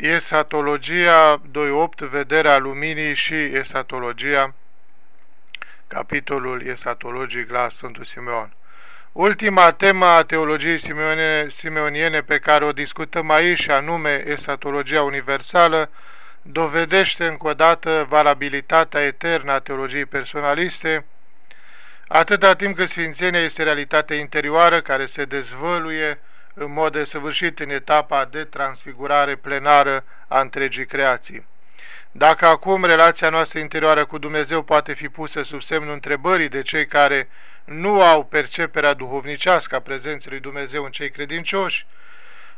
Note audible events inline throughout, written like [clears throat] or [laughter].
Esatologia 2.8, vederea luminii și esatologia, capitolul esatologic la Sfântul Simeon. Ultima temă a teologiei simeoniene pe care o discutăm aici, și anume esatologia universală, dovedește încă o dată valabilitatea eternă a teologiei personaliste, atâta timp cât Sfințenia este realitatea interioară care se dezvăluie în mod desăvârșit în etapa de transfigurare plenară a întregii creații. Dacă acum relația noastră interioară cu Dumnezeu poate fi pusă sub semnul întrebării de cei care nu au perceperea duhovnicească a prezenței lui Dumnezeu în cei credincioși,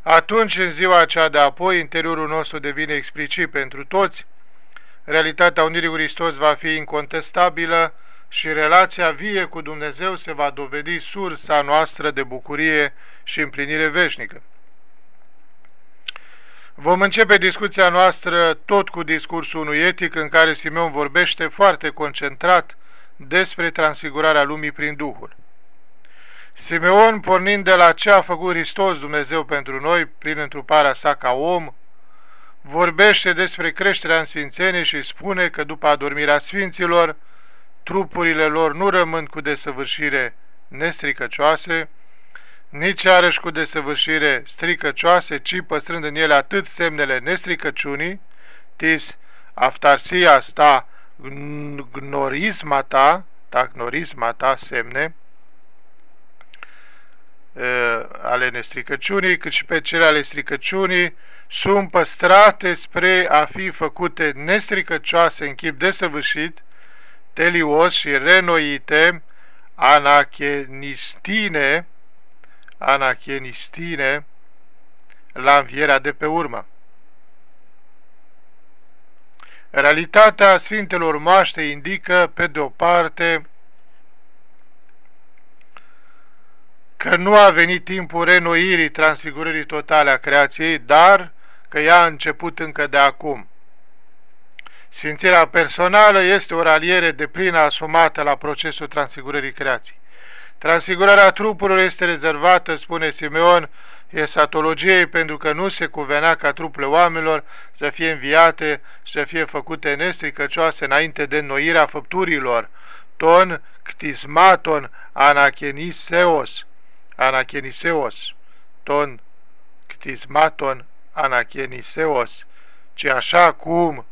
atunci în ziua aceea de apoi interiorul nostru devine explicit pentru toți, realitatea Unirii cu Hristos va fi incontestabilă și relația vie cu Dumnezeu se va dovedi sursa noastră de bucurie și împlinire veșnică. Vom începe discuția noastră tot cu discursul unui etic în care Simeon vorbește foarte concentrat despre transfigurarea lumii prin Duhul. Simeon, pornind de la ce a făcut Hristos Dumnezeu pentru noi prin întruparea sa ca om, vorbește despre creșterea în sfințenie și spune că după adormirea sfinților, trupurile lor nu rămân cu desăvârșire nestricăcioase, nici arăși cu desăvârșire stricăcioase, ci păstrând în ele atât semnele nestricăciunii, tis aftarsia sta gnorismata, ta gnorismata semne, ale nestricăciunii, cât și pe cele ale stricăciunii, sunt păstrate spre a fi făcute nestricăcioase în chip desăvârșit, telios și renoite, anachenistine, anachenistine, la învierea de pe urmă. Realitatea Sfintelor Maște indică, pe de o parte, că nu a venit timpul renoirii, transfigurării totale a creației, dar că ea a început încă de acum. Sfințirea personală este o raliere de plină asumată la procesul transfigurării creației. Transfigurarea trupurilor este rezervată, spune Simeon, esatologiei pentru că nu se cuvenea ca trupurile oamenilor să fie înviate și să fie făcute nestricăcioase înainte de înnoirea făpturilor. Ton ctismaton anacheniseos, anacheniseos, ton ctismaton anacheniseos, ci așa cum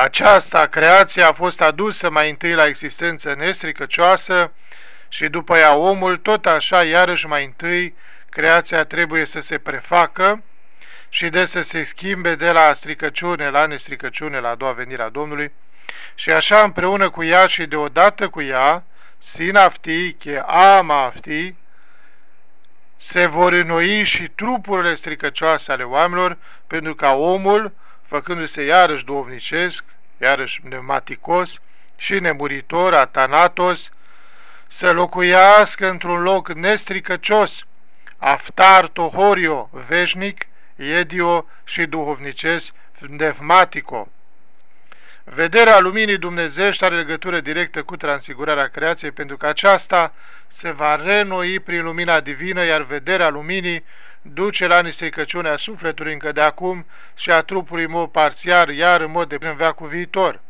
aceasta, creația, a fost adusă mai întâi la existență nestricăcioasă și după ea omul, tot așa, iarăși mai întâi, creația trebuie să se prefacă și de să se schimbe de la stricăciune la nestricăciune, la a doua venire a Domnului, și așa împreună cu ea și deodată cu ea, sinafti, che amafti, se vor înnoi și trupurile stricăcioase ale oamenilor, pentru ca omul, făcându-se iarăși duovnicesc, iarăși pneumaticos și nemuritor, atanatos, să locuiască într-un loc nestricăcios, aftar tohorio, veșnic, edio și duhovnicesc, nevmatico. Vederea luminii dumnezești are legătură directă cu transfigurarea creației, pentru că aceasta se va renoi prin lumina divină, iar vederea luminii duce la nisecăciunea sufletului încă de acum și a trupului în mod parțial, iar în mod de plin veacul viitor.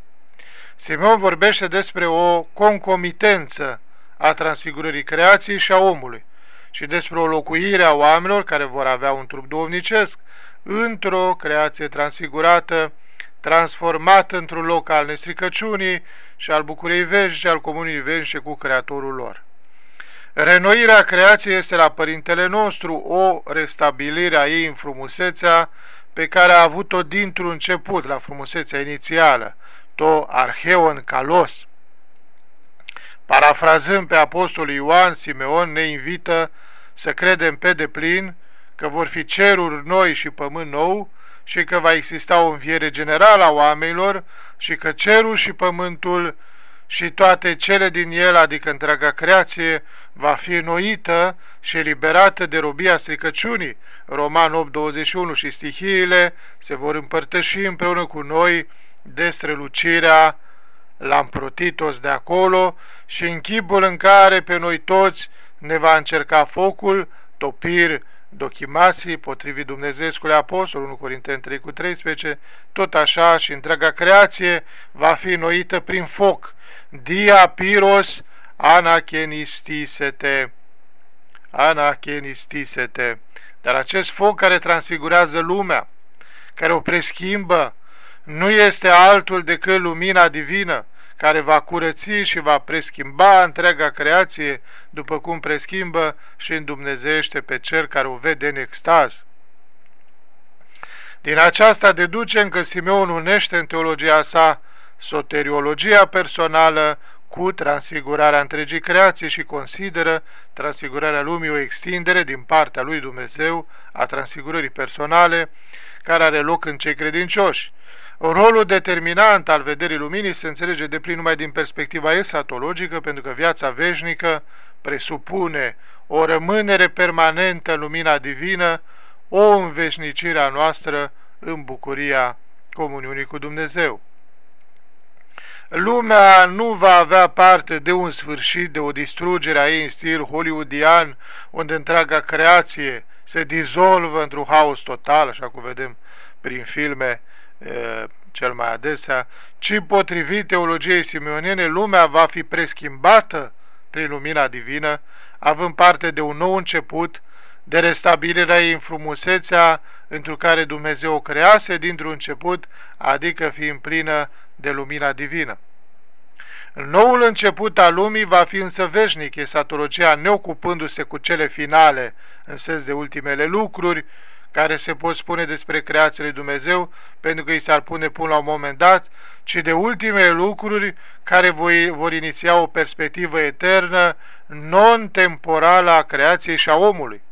Simeon vorbește despre o concomitență a transfigurării creației și a omului și despre o locuire a oamenilor care vor avea un trup duhovnicesc într-o creație transfigurată, transformată într-un loc al nestricăciunii și al bucuriei veșnice, al comunii veșnice cu Creatorul lor. Renoirea creației este la Părintele nostru o restabilire a ei în frumusețea pe care a avut-o dintr-un început, la frumusețea inițială, to arheon kalos. Parafrazând pe Apostolul Ioan, Simeon ne invită să credem pe deplin că vor fi ceruri noi și pământ nou și că va exista o înviere generală a oamenilor și că cerul și pământul și toate cele din el, adică întreaga creație, va fi înnoită și eliberată de robia stricăciunii. Roman 8.21 și stihiile se vor împărtăși împreună cu noi de strălucirea Lamprotitos de acolo și în chipul în care pe noi toți ne va încerca focul, topir dochimasii, potrivit Dumnezeescului Apostol, 1 Corinteni 3 cu 13, tot așa și întreaga creație va fi noită prin foc. Dia piros anachenistisete. Anachenistisete. Dar acest foc care transfigurează lumea, care o preschimbă, nu este altul decât lumina divină, care va curăți și va preschimba întreaga creație, după cum preschimbă și îndumnezește pe cel care o vede în extaz. Din aceasta deducem că Simeon unește în teologia sa soteriologia personală cu transfigurarea întregii creații și consideră transfigurarea lumii o extindere din partea lui Dumnezeu a transfigurării personale care are loc în cei credincioși. Rolul determinant al vederii luminii se înțelege de plin numai din perspectiva esatologică, pentru că viața veșnică presupune o rămânere permanentă în lumina divină, o înveșnicire a noastră în bucuria comuniunii cu Dumnezeu. Lumea nu va avea parte de un sfârșit, de o distrugere a ei în stil hollywoodian, unde întreaga creație se dizolvă într-un haos total, așa cum vedem prin filme e, cel mai adesea, ci potrivit teologiei simeoniene, lumea va fi preschimbată prin lumina divină, având parte de un nou început, de restabilirea ei în frumusețea într care Dumnezeu o crease dintr-un început, adică fiind plină de lumina divină. Noul început al lumii va fi însă veșnic, esatologia neocupându-se cu cele finale, în sens de ultimele lucruri, care se pot spune despre creația lui Dumnezeu, pentru că îi s-ar pune până la un moment dat, ci de ultimele lucruri care vor iniția o perspectivă eternă, non-temporală a creației și a omului.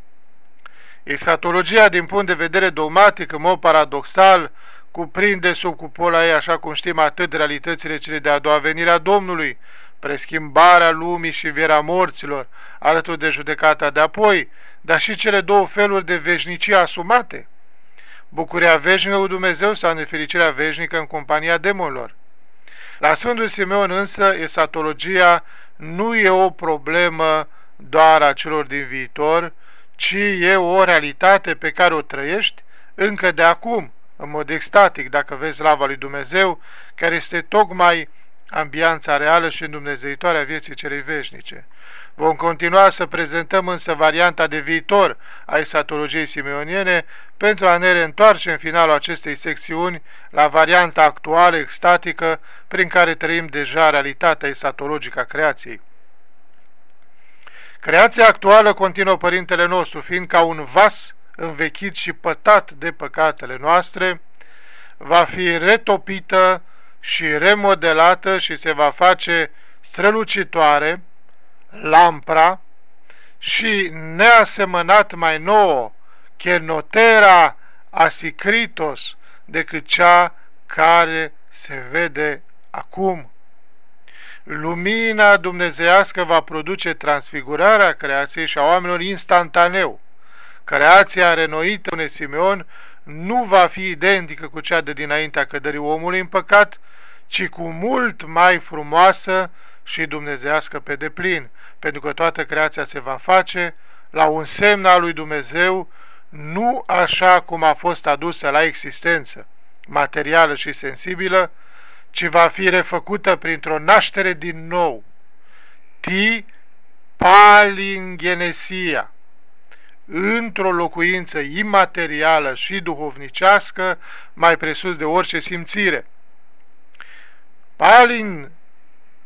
Esatologia, din punct de vedere dogmatic, în mod paradoxal, cuprinde sub cupola ei, așa cum știm, atât realitățile cele de a doua venire a Domnului, preschimbarea lumii și vierea morților, alături de judecata de apoi, dar și cele două feluri de veșnicie asumate, bucuria veșnică cu Dumnezeu sau nefericirea veșnică în compania demonilor. La Sfântul Simeon însă, esatologia nu e o problemă doar a celor din viitor, ci e o realitate pe care o trăiești încă de acum, în mod extatic, dacă vezi lava lui Dumnezeu, care este tocmai ambianța reală și îndumnezeitoare a vieții celei veșnice. Vom continua să prezentăm însă varianta de viitor a esatologiei simeoniene pentru a ne reîntoarce în finalul acestei secțiuni la varianta actuală extatică prin care trăim deja realitatea esatologică a creației. Creația actuală, continuă Părintele nostru, fiind ca un vas învechit și pătat de păcatele noastre, va fi retopită și remodelată și se va face strălucitoare, lampra și neasemănat mai nouă, chenotera asicritos, decât cea care se vede acum. Lumina dumnezeiască va produce transfigurarea creației și a oamenilor instantaneu. Creația renoită în Simeon nu va fi identică cu cea de dinaintea căderii omului în păcat, ci cu mult mai frumoasă și dumnezească pe deplin, pentru că toată creația se va face la un semn al lui Dumnezeu, nu așa cum a fost adusă la existență, materială și sensibilă, ci va fi refăcută printr-o naștere din nou. Ti palingenesia, într-o locuință imaterială și duhovnicească, mai presus de orice simțire. Palin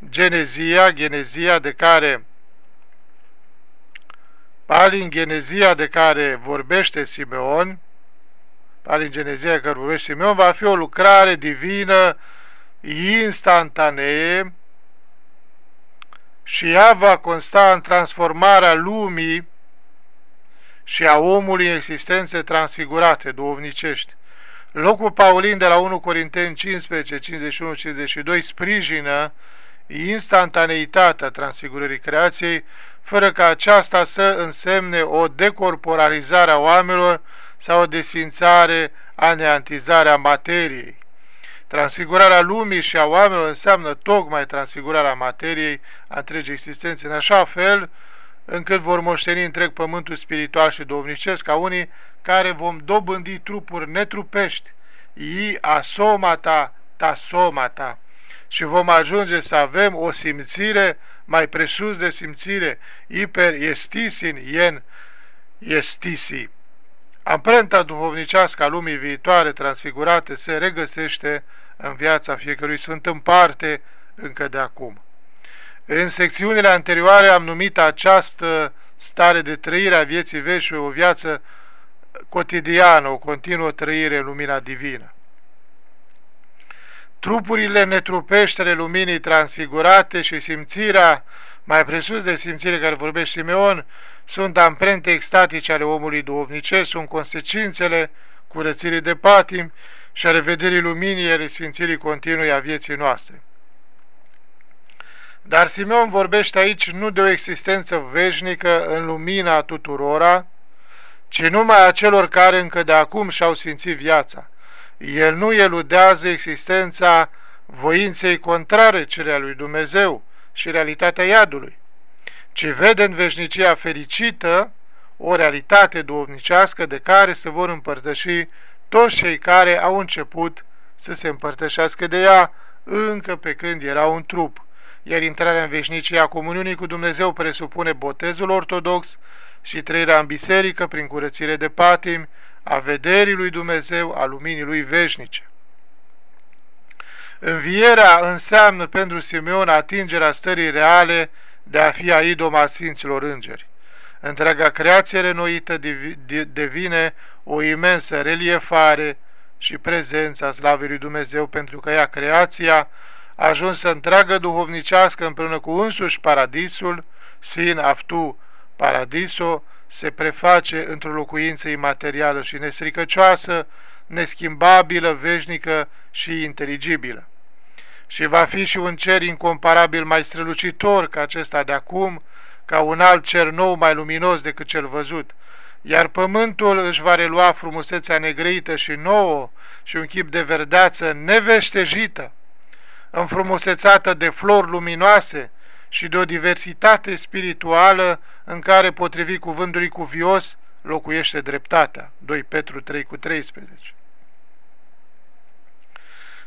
genezia, genezia de care palingenezia de care vorbește Simeon, palingenezia de care vorbește Simeon, va fi o lucrare divină instantanee și ea va consta în transformarea lumii și a omului în existențe transfigurate, duovnicești. Locul Paulin de la 1 Corinteni 15, 51, 52 sprijină instantaneitatea transfigurării creației, fără ca aceasta să însemne o decorporalizare a oamenilor sau o desfințare, aneantizare a materiei. Transfigurarea lumii și a oamenilor înseamnă tocmai transfigurarea materiei a întregii existențe, în așa fel încât vor moșteni întreg pământul spiritual și domnicesc, ca unii care vom dobândi trupuri netrupești, i asomata ta somata, și vom ajunge să avem o simțire mai presus de simțire, hiper estisin ien estisi. Amprenta duhovnicească a lumii viitoare transfigurate se regăsește în viața fiecărui sfânt în parte încă de acum. În secțiunile anterioare am numit această stare de trăire a vieții vești o viață cotidiană, o continuă trăire în lumina divină. Trupurile netrupeștere luminii transfigurate și simțirea, mai presus de simțire care vorbește Simeon, sunt amprente extatice ale omului duhovnicesc, sunt consecințele curățirii de patim și a revederii luminii ale sfințirii continui a vieții noastre. Dar Simeon vorbește aici nu de o existență veșnică în lumina tuturora, ci numai a celor care încă de acum și-au sfințit viața. El nu eludează existența voinței contrare cerea lui Dumnezeu și realitatea iadului, ci vede în veșnicia fericită o realitate duhovnicească de care se vor împărtăși toți cei care au început să se împărtășească de ea încă pe când era un trup, iar intrarea în veșnicie a comuniunii cu Dumnezeu presupune botezul ortodox și trăirea în biserică prin curățire de patim, a vederii lui Dumnezeu, a luminii lui veșnice. Învierea înseamnă pentru Simeon atingerea stării reale de a fi a idoma Sfinților Îngeri. Întreaga creație renoită devine o imensă reliefare și prezența slavei lui Dumnezeu pentru că ea, creația, a ajuns să întreagă duhovnicească împreună cu însuși paradisul, sin aftu paradiso, se preface într-o locuință imaterială și nestricăcioasă, neschimbabilă, veșnică și inteligibilă. Și va fi și un cer incomparabil mai strălucitor ca acesta de acum, ca un alt cer nou mai luminos decât cel văzut, iar pământul își va relua frumusețea negrăită și nouă și un chip de verdeață neveștejită, înfrumusețată de flori luminoase și de o diversitate spirituală în care, potrivit cuvântului cuvios, locuiește dreptatea. 2 Petru 3 cu 13.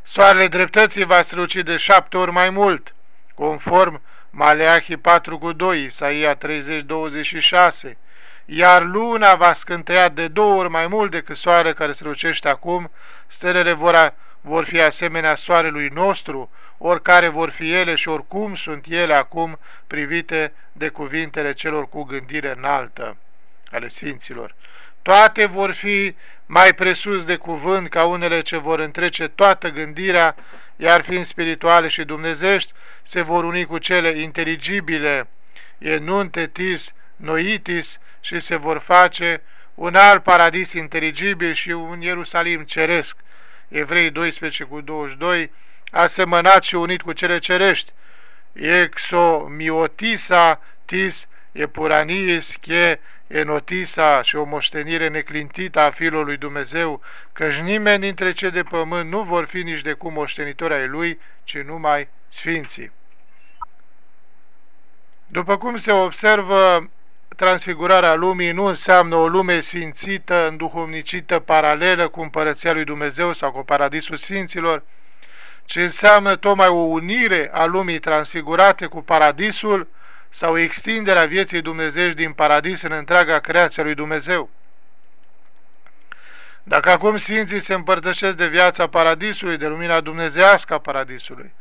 Soarele dreptății va străluci de șapte ori mai mult, conform Maleahi 4 cu 2, Isaia 30, 26, iar luna va scânteia de două ori mai mult decât soare care strălucește acum, stelele vor, vor fi asemenea soarelui nostru, oricare vor fi ele și oricum sunt ele acum privite de cuvintele celor cu gândire înaltă ale Sfinților. Toate vor fi mai presus de cuvânt ca unele ce vor întrece toată gândirea, iar fiind spirituale și dumnezești, se vor uni cu cele inteligibile, enuntetis, noitis, și se vor face un alt paradis inteligibil și un Ierusalim ceresc. Evrei 12 cu 22, asemănat și unit cu cele cerești. Exomiotisa tis epuraniis che enotisa și o moștenire neclintită a Fiului Dumnezeu, căci nimeni dintre cei de pământ nu vor fi nici de cum moștenitori ai Lui, ci numai Sfinții. După cum se observă, transfigurarea lumii nu înseamnă o lume sfințită, înduhovnicită, paralelă cu împărăția lui Dumnezeu sau cu paradisul sfinților, ci înseamnă tocmai o unire a lumii transfigurate cu paradisul sau extinderea vieții dumnezești din paradis în întreaga creație lui Dumnezeu. Dacă acum Sfinții se împărtășesc de viața paradisului, de lumina dumnezească a paradisului,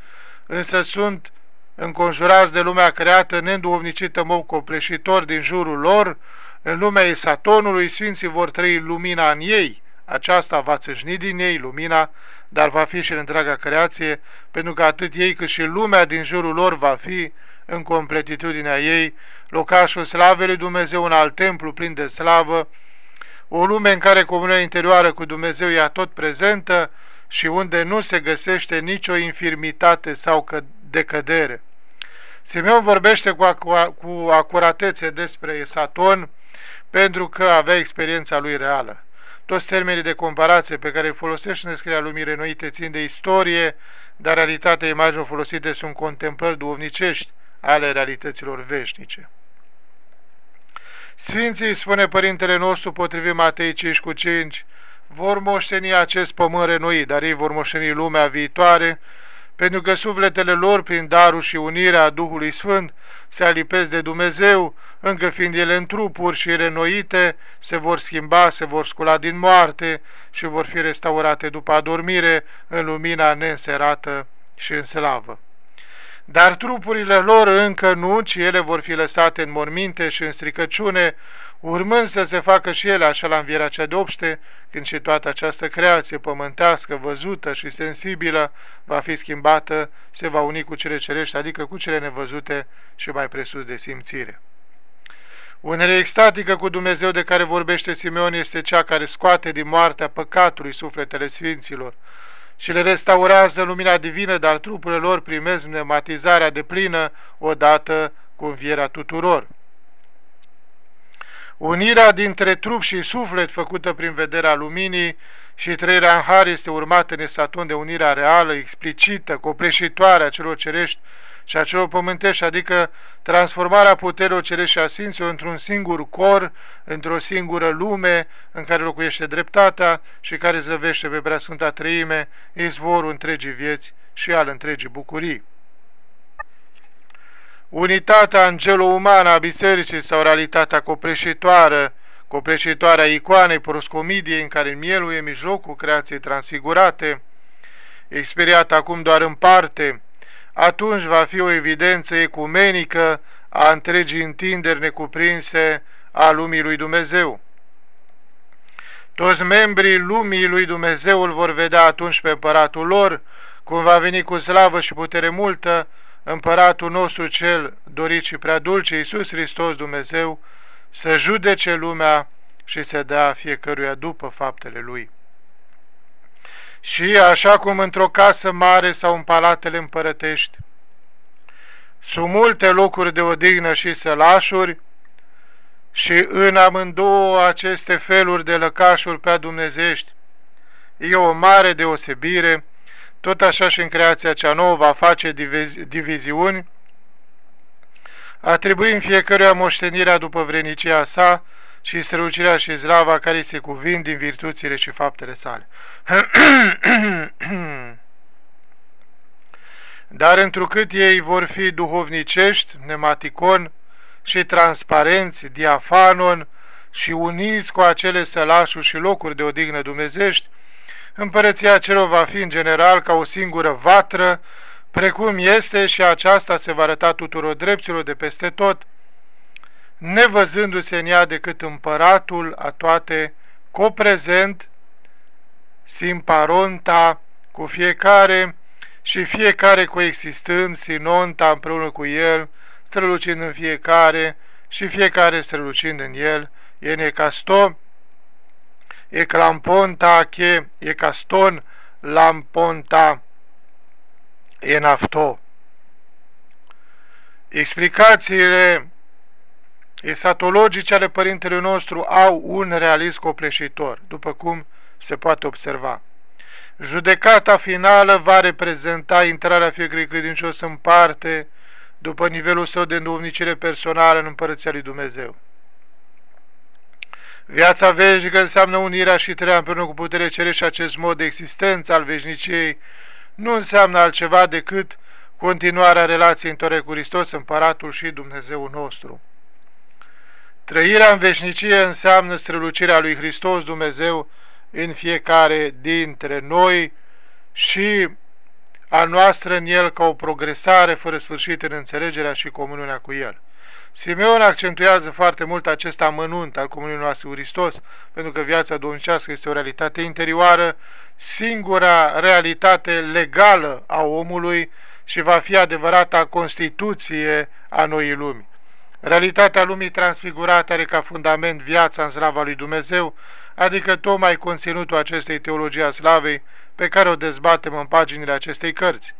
însă sunt înconjurați de lumea creată, neînduovnicită mod copleșitor din jurul lor, în lumea Isatonului, Sfinții vor trăi lumina în ei, aceasta va țâșni din ei lumina, dar va fi și în întreaga creație, pentru că atât ei cât și lumea din jurul lor va fi, în completitudinea ei, locașul slavei lui Dumnezeu, un alt templu plin de slavă, o lume în care comunia interioară cu Dumnezeu e tot prezentă și unde nu se găsește nicio infirmitate sau decădere. Simeon vorbește cu, acu cu acuratețe despre Saton pentru că avea experiența lui reală. Toți termenii de comparație pe care îi folosește în descrierea lumii renoite țin de istorie, dar realitatea imaginilor folosite sunt contemplări duovnicești ale realităților veșnice. Sfinții, spune Părintele nostru, potrivit Matei 5 cu 5, vor moșteni acest pământ renoit, dar ei vor moșteni lumea viitoare, pentru că sufletele lor, prin darul și unirea Duhului Sfânt, se alipesc de Dumnezeu, încă fiind ele în trupuri și renoite, se vor schimba, se vor scula din moarte și vor fi restaurate după adormire în lumina neînserată și în slavă. Dar trupurile lor încă nu, ci ele vor fi lăsate în morminte și în stricăciune, urmând să se facă și ele așa la învierea cea de obște, când și toată această creație pământească, văzută și sensibilă va fi schimbată, se va uni cu cele cerești, adică cu cele nevăzute și mai presus de simțire. Unele extatică cu Dumnezeu de care vorbește Simeon este cea care scoate din moartea păcatului sufletele sfinților și le restaurează lumina divină, dar trupurile lor primesc pneumatizarea de plină odată cu învierea tuturor. Unirea dintre trup și suflet făcută prin vederea luminii și trăirea în har este urmată în esaton de unirea reală, explicită, copleșitoare a celor cerești și a celor pământești, adică transformarea puterilor cerești și a Sfinților într-un singur cor, într-o singură lume în care locuiește dreptatea și care zăvește pe Preasfânta Treime, izvorul întregii vieți și al întregii bucurii. Unitatea angelo-umană a bisericii sau realitatea copreșitoară, copreșitoarea icoanei proscomidiei în care mielul e mijlocul creației transfigurate, experiată acum doar în parte, atunci va fi o evidență ecumenică a întregii întinderi necuprinse a lumii lui Dumnezeu. Toți membrii lumii lui Dumnezeu îl vor vedea atunci pe împăratul lor, cum va veni cu slavă și putere multă, împăratul nostru cel dorit și prea dulce, Iisus Hristos Dumnezeu, să judece lumea și să dea fiecăruia după faptele Lui. Și așa cum într-o casă mare sau în palatele împărătești, sunt multe locuri de odihnă și sălașuri, și în amândouă aceste feluri de lăcașuri pe dumnezești e o mare deosebire, tot așa și în creația cea nouă va face divizi diviziuni, atribuind fiecăruia moștenirea după vrenicia sa și strălucirea și zlava care se cuvin din virtuțile și faptele sale. [clears throat] Dar întrucât ei vor fi duhovnicești, nematicon și transparenți, diafanon și uniți cu acele sălașuri și locuri de odihnă dumnezești, împărăția celor va fi în general ca o singură vatră, precum este și aceasta se va arăta tuturor dreptilor de peste tot, nevăzându-se în ea decât împăratul a toate, coprezent, simparonta, cu fiecare și fiecare coexistând, sinonta împreună cu el, strălucind în fiecare și fiecare strălucind în el, e necasto, e clamponta che, e caston, lamponta, e nafto. Explicațiile esatologice ale Părintelui nostru au un realist copleșitor, după cum se poate observa. Judecata finală va reprezenta intrarea fiecărui credincios în parte după nivelul său de înduvnicire personală în Împărăția lui Dumnezeu. Viața veșnică înseamnă unirea și trăirea împreună cu putere cerește acest mod de existență al veșniciei nu înseamnă altceva decât continuarea relației între Hristos, Împăratul și Dumnezeu nostru. Trăirea în veșnicie înseamnă strălucirea lui Hristos Dumnezeu în fiecare dintre noi și a noastră în el ca o progresare fără sfârșit în înțelegerea și comuniunea cu el. Simeon accentuează foarte mult acest amănunt al comuniunii noastre cu Hristos, pentru că viața domnicească este o realitate interioară, singura realitate legală a omului și va fi adevărata Constituție a noii lumi. Realitatea lumii transfigurate are ca fundament viața în slava lui Dumnezeu, adică tocmai conținutul acestei teologii a slavei pe care o dezbatem în paginile acestei cărți.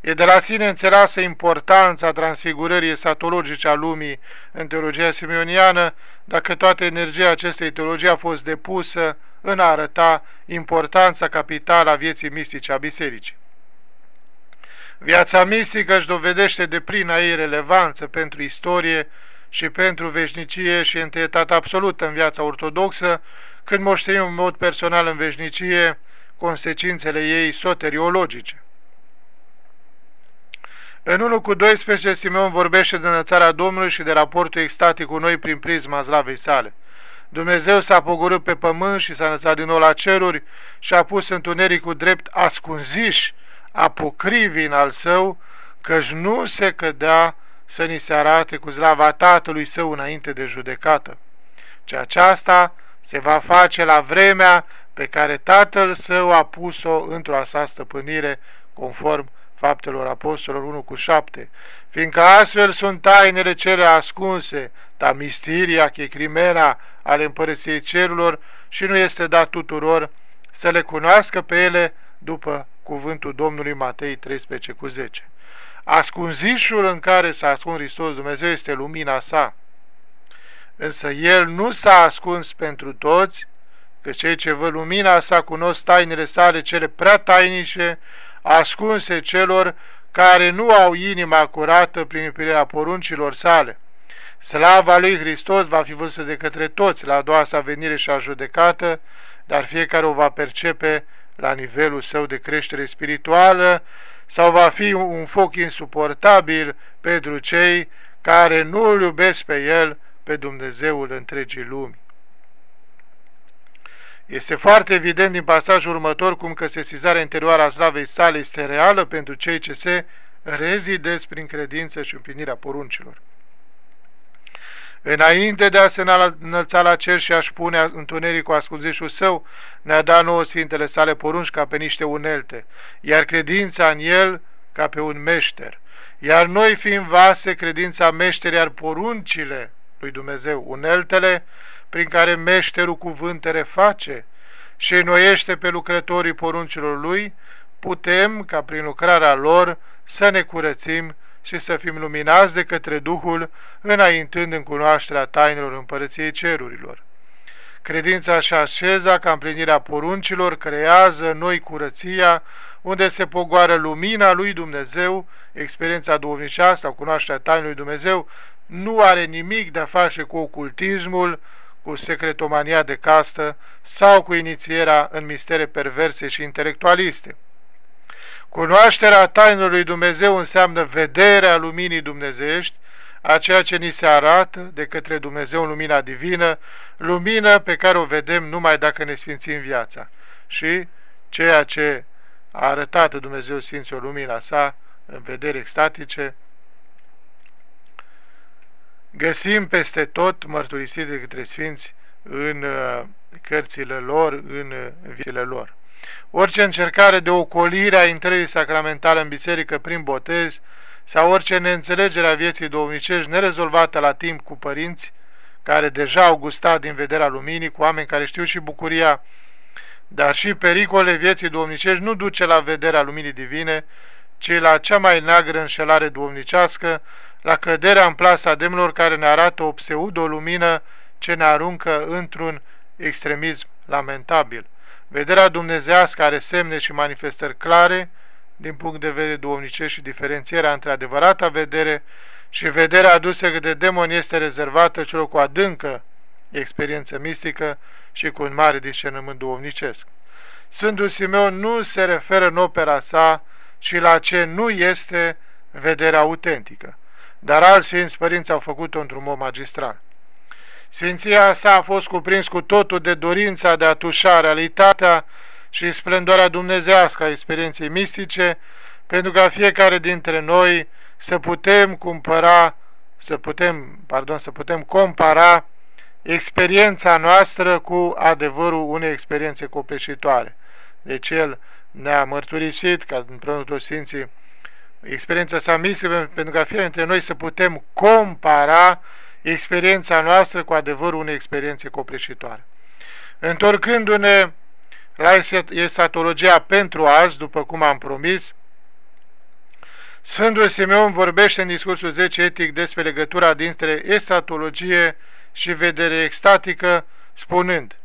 E de la sine înțeleasă importanța transfigurării esatologice a lumii în teologia simeoniană, dacă toată energia acestei teologii a fost depusă în a arăta importanța capitală a vieții mistice a bisericii. Viața mistică își dovedește de plină ei relevanță pentru istorie și pentru veșnicie și întâietate absolută în viața ortodoxă, când moștenim în mod personal în veșnicie consecințele ei soteriologice. În 1 cu 12, Simeon vorbește de înălțarea Domnului și de raportul extatic cu noi prin prisma slavei sale. Dumnezeu s-a pogorât pe pământ și s-a înălțat din nou la ceruri și a pus întunericul drept ascunziș apocrivin al său, căci nu se cădea să ni se arate cu slava Tatălui Său înainte de judecată, ci aceasta se va face la vremea pe care Tatăl Său a pus-o într-o asta stăpânire, conform Faptelor Apostolilor 1 cu 7, fiindcă astfel sunt tainele cele ascunse, ta mistiria, checrimena ale împărăției cerurilor și nu este dat tuturor să le cunoască pe ele după cuvântul Domnului Matei 13 cu 10. Ascunzișul în care s-a ascuns Hristos Dumnezeu este lumina sa, însă El nu s-a ascuns pentru toți, că cei ce văd lumina sa cunosc tainele sale cele prea tainice, ascunse celor care nu au inima curată prin iubirea poruncilor sale. Slava lui Hristos va fi văzută de către toți la a doua sa venire și a judecată, dar fiecare o va percepe la nivelul său de creștere spirituală sau va fi un foc insuportabil pentru cei care nu îl iubesc pe El, pe Dumnezeul întregii lumi. Este foarte evident din pasajul următor cum că sesizarea interioară a slavei sale este reală pentru cei ce se rezidesc prin credință și împlinirea poruncilor. Înainte de a se înălța la cer și a-și pune întunericul ascunzișul său, ne-a dat nouă Sfintele sale porunci ca pe niște unelte, iar credința în el ca pe un meșter. Iar noi fiind vase, credința meșterii, iar poruncile lui Dumnezeu, uneltele, prin care meșterul cuvântere face și înnoiește pe lucrătorii poruncilor lui, putem, ca prin lucrarea lor, să ne curățim și să fim luminați de către Duhul, înaintând în cunoașterea tainelor împărăției cerurilor. Credința și așeza ca împlinirea poruncilor creează noi curăția, unde se pogoară lumina lui Dumnezeu, experiența duhovnicească sau cunoașterea tainului lui Dumnezeu, nu are nimic de a face cu ocultismul, cu secretomania de castă sau cu inițierea în mistere perverse și intelectualiste. Cunoașterea tainului lui Dumnezeu înseamnă vederea luminii dumnezeiești, a ceea ce ni se arată de către Dumnezeu în lumina divină, lumină pe care o vedem numai dacă ne sfințim viața. Și ceea ce a arătat Dumnezeu Sfinților lumina sa în vedere extatice, găsim peste tot mărturisit de către Sfinți în uh, cărțile lor, în uh, viețile lor. Orice încercare de ocolire a intrării sacramentale în biserică prin botez sau orice neînțelegere a vieții domnicești nerezolvată la timp cu părinți care deja au gustat din vederea luminii, cu oameni care știu și bucuria, dar și pericole vieții domnicești nu duce la vederea luminii divine, ci la cea mai neagră înșelare domnicească, la căderea în plasa demnilor care ne arată o pseudo-lumină ce ne aruncă într-un extremism lamentabil. Vederea dumnezească are semne și manifestări clare din punct de vedere duomnicesc și diferențierea între adevărata vedere și vederea adusă de demon este rezervată celor cu adâncă experiență mistică și cu un mare discernământ duomnicesc. Sfântul Simeon nu se referă în opera sa și la ce nu este vederea autentică, dar alți Sfinți Părinți au făcut-o într-un mod magistral. Sfinția sa a fost cuprins cu totul de dorința de a tușa realitatea și splendoarea dumnezească a experienței mistice, pentru ca fiecare dintre noi să putem cumpăra, să putem, pardon, să putem compara experiența noastră cu adevărul unei experiențe copleșitoare. Deci el ne-a mărturisit, ca împreună toți Sfinții, experiența sa mistică, pentru ca fiecare dintre noi să putem compara experiența noastră cu adevărul unei experiențe copleșitoare. Întorcându-ne la esatologia pentru azi, după cum am promis, Sfântul Simeon vorbește în discursul 10 etic despre legătura dintre esatologie și vedere extatică, spunând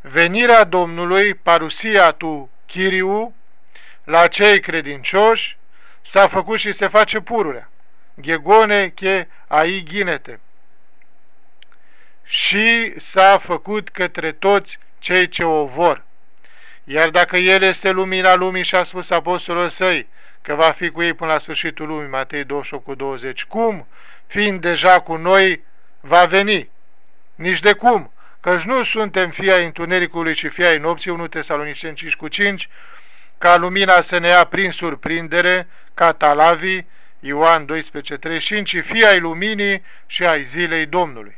Venirea Domnului, parusia tu Chiriu, la cei credincioși, s-a făcut și se face pururea. Ghegone che ai ghinete și s-a făcut către toți cei ce o vor. Iar dacă El este lumina lumii și a spus apostolul săi că va fi cu ei până la sfârșitul lumii, Matei 28 cu 20, cum, fiind deja cu noi, va veni? Nici de cum, căci nu suntem fii ai întunericului, ci fii ai nopții, 1 Tesaloniceni 5 cu 5, ca lumina să ne ia prin surprindere, ca talavii, Ioan 12, 35, ci fii ai luminii și ai zilei Domnului.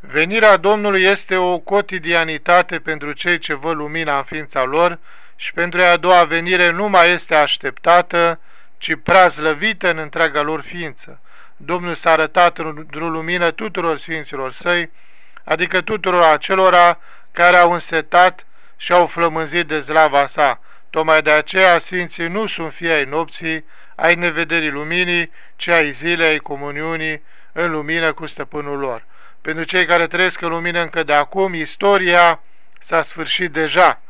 Venirea Domnului este o cotidianitate pentru cei ce văd lumina în ființa lor și pentru a doua venire nu mai este așteptată, ci prazlăvită în întreaga lor ființă. Domnul s-a arătat în lumină tuturor sfinților săi, adică tuturor acelora care au însetat și au flămânzit de zlava sa. Tocmai de aceea sfinții nu sunt fii ai nopții, ai nevederii luminii, ci ai zilei, ai comuniunii în lumină cu stăpânul lor. Pentru cei care trăiesc în lumină încă de acum, istoria s-a sfârșit deja.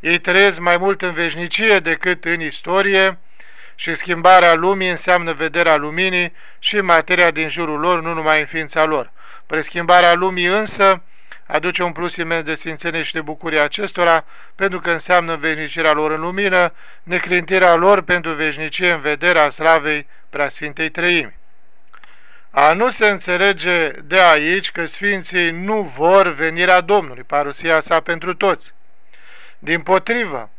Ei trăiesc mai mult în veșnicie decât în istorie și schimbarea lumii înseamnă vederea luminii și materia din jurul lor, nu numai în ființa lor. Preschimbarea lumii însă aduce un plus imens de sfințenie și de bucurie acestora, pentru că înseamnă veșnicirea lor în lumină, neclintirea lor pentru veșnicie în vederea slavei preasfintei trăimi. A nu se înțelege de aici că sfinții nu vor venirea Domnului, parusia sa pentru toți. Din potrivă,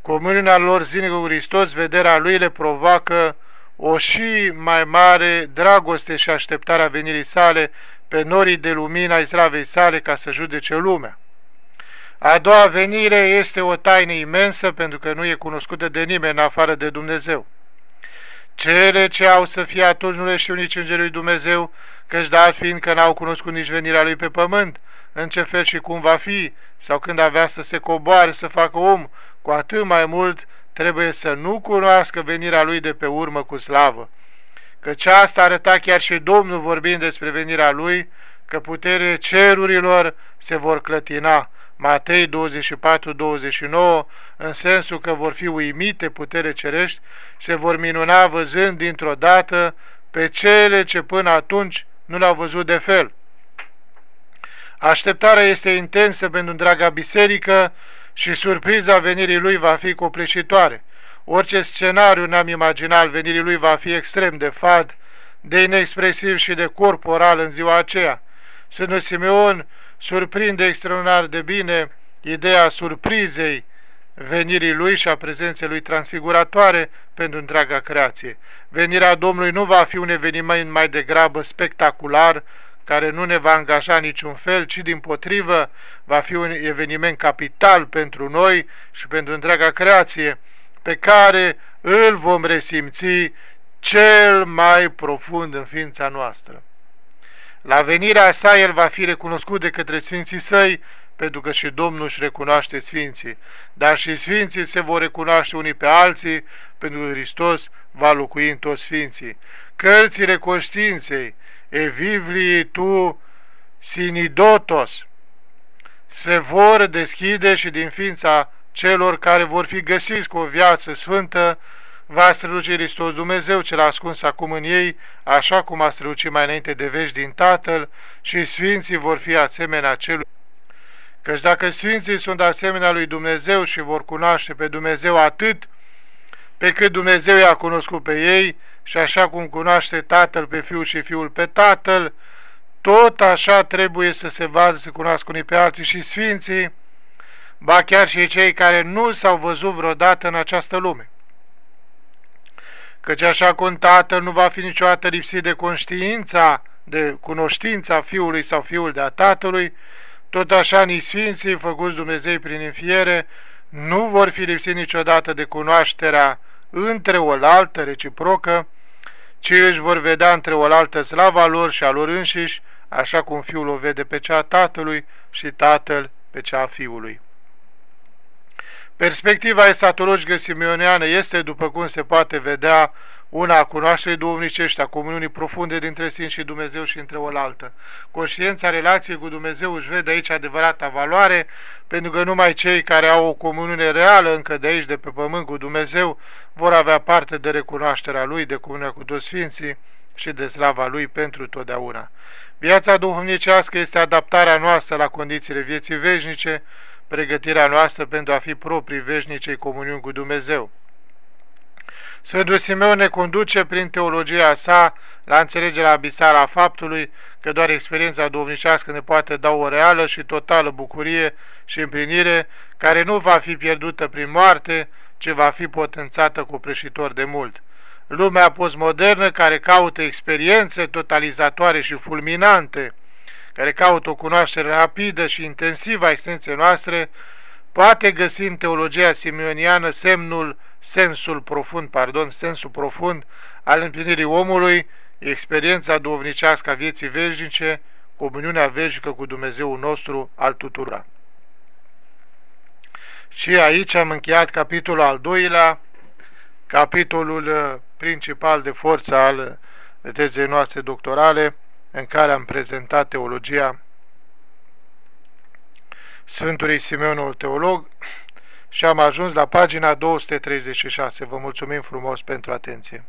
comuniunea lor zilnică cu Hristos, vederea lui le provoacă o și mai mare dragoste și așteptarea venirii sale pe norii de lumina islavei sale ca să judece lumea. A doua venire este o taină imensă pentru că nu e cunoscută de nimeni în afară de Dumnezeu. Cele ce au să fie atunci nu le știu nici îngerul Dumnezeu, căci dat fiind că n-au cunoscut nici venirea lui pe pământ, în ce fel și cum va fi, sau când avea să se coboare să facă om, cu atât mai mult trebuie să nu cunoască venirea lui de pe urmă cu slavă. Căci asta arăta chiar și Domnul vorbind despre venirea lui, că puterile cerurilor se vor clătina, Matei 24-29, în sensul că vor fi uimite putere cerești, se vor minuna văzând dintr-o dată pe cele ce până atunci nu l-au văzut de fel. Așteptarea este intensă pentru întreaga biserică și surpriza venirii lui va fi copleșitoare. Orice scenariu ne-am imaginat venirii lui va fi extrem de fad, de inexpresiv și de corporal în ziua aceea. Sfântul Simeon surprinde extraordinar de bine ideea surprizei venirii lui și a prezenței lui transfiguratoare pentru întreaga creație. Venirea Domnului nu va fi un eveniment mai degrabă spectacular, care nu ne va angaja niciun fel, ci din potrivă va fi un eveniment capital pentru noi și pentru întreaga creație, pe care îl vom resimți cel mai profund în ființa noastră. La venirea sa el va fi recunoscut de către Sfinții Săi, pentru că și Domnul își recunoaște Sfinții, dar și Sfinții se vor recunoaște unii pe alții, pentru că Hristos va locui în toți Sfinții. Cărțile conștiinței, evivlii tu sinidotos, se vor deschide și din ființa celor care vor fi găsiți cu o viață sfântă, va străluci Hristos Dumnezeu cel ascuns acum în ei, așa cum a strălucit mai înainte de veci din Tatăl și Sfinții vor fi asemenea celui. Căci dacă Sfinții sunt asemenea lui Dumnezeu și vor cunoaște pe Dumnezeu atât pe cât Dumnezeu i-a cunoscut pe ei și așa cum cunoaște Tatăl pe Fiul și Fiul pe Tatăl, tot așa trebuie să se vadă să cunoască unii pe alții și Sfinții, ba chiar și cei care nu s-au văzut vreodată în această lume căci așa cum Tatăl nu va fi niciodată lipsit de conștiința, de cunoștința Fiului sau Fiul de-a Tatălui, tot așa nici Sfinții, făcuți Dumnezei prin înfiere, nu vor fi lipsiți niciodată de cunoașterea între oaltă reciprocă, ci își vor vedea între oaltă slava lor și a lor înșiși, așa cum Fiul o vede pe cea a Tatălui și Tatăl pe cea a Fiului. Perspectiva esatologică simeoneană este, după cum se poate vedea, una a cunoașterii duhovnicești, a comuniunii profunde dintre Sfinți și Dumnezeu și între oaltă. Conștiința relației cu Dumnezeu își vede aici adevărata valoare, pentru că numai cei care au o comuniune reală încă de aici, de pe pământ cu Dumnezeu, vor avea parte de recunoașterea Lui, de comuniunea cu toți Sfinții și de slava Lui pentru totdeauna. Viața duhovnicească este adaptarea noastră la condițiile vieții veșnice, pregătirea noastră pentru a fi proprii veșnicei comuniuni cu Dumnezeu. Sfântul Simeon ne conduce prin teologia sa la înțelegerea abisală a faptului că doar experiența duhovnicească ne poate da o reală și totală bucurie și împlinire, care nu va fi pierdută prin moarte, ci va fi potențată cu preșitor de mult. Lumea postmodernă care caută experiențe totalizatoare și fulminante, care caută o cunoaștere rapidă și intensivă a esenței noastre, poate găsi în teologia simeoniană semnul, sensul profund, pardon, sensul profund al împlinirii omului, experiența duovnicească a vieții veșnice, comuniunea veșnică cu Dumnezeu nostru al tuturor. Și aici am încheiat capitolul al doilea, capitolul uh, principal de forță al tezei noastre doctorale, în care am prezentat teologia Sfântului Simeonul Teolog și am ajuns la pagina 236. Vă mulțumim frumos pentru atenție.